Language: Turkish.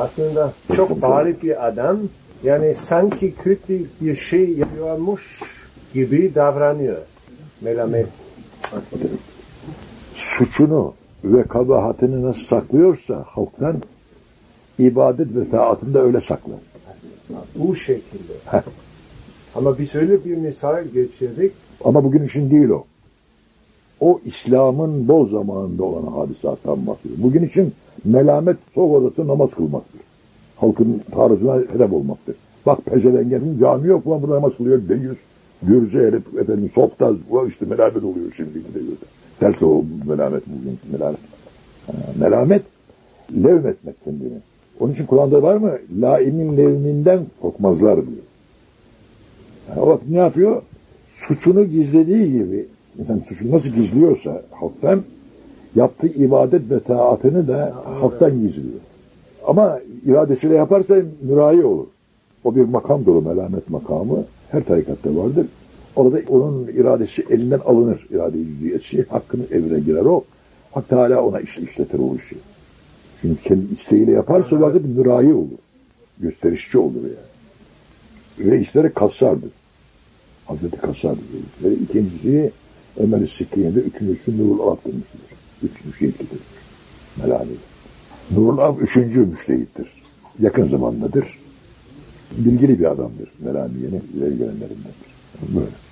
Aslında çok bari bir adam. Yani sanki kötü bir şey yapıyormuş gibi davranıyor. Melamet. Suçunu ve kabahatini nasıl saklıyorsa halktan ibadet ve taatını öyle saklar. Bu şekilde. Ama biz öyle bir misal geçirdik. Ama bugün için değil o. O İslam'ın bol zamanında olan hadisattan bahsediyor. Bugün için melamet sok odası namaz kılmaktır. Halkın tarzına hedef olmaktır. Bak pezevengenin cami yok mu burada namaz kılıyor deyiz. Gürcü herif efendim softaz bu işte melamet oluyor şimdi deyiyordu. Ters o melamet bugün melamet. Melamet levmetmek kendini. Onun için Kur'an'da var mı? Laimin levminden korkmazlar diyor. Yani o ne yapıyor? Suçunu gizlediği gibi insan suçunu nasıl gizliyorsa halktan yaptığı ibadet ve taatını da halktan gizliyor. Ama iradesiyle yaparsa mürahi olur. O bir makamdır o melamet makamı. Her tarikatta vardır. Orada onun iradesi elinden alınır. İrade-i cüziyesi hakkının evine girer o. Hak Teala ona işletir o işi. Çünkü kendi isteğiyle yaparsa vakit mürahi olur. Gösterişçi olur yani. Ve işleri kassardır. Hazreti Kassar'dır. İkincisi Ömer-i Sikkiye'de, üçüncüsü Nurul Arap demiştir. Üç müştehit getirmiş. Melani. Nurul Arap üçüncü müştehittir. Yakın zamandadır. Bilgili bir adamdır. Melaniye'nin ileri gelenlerindendir. Böyle.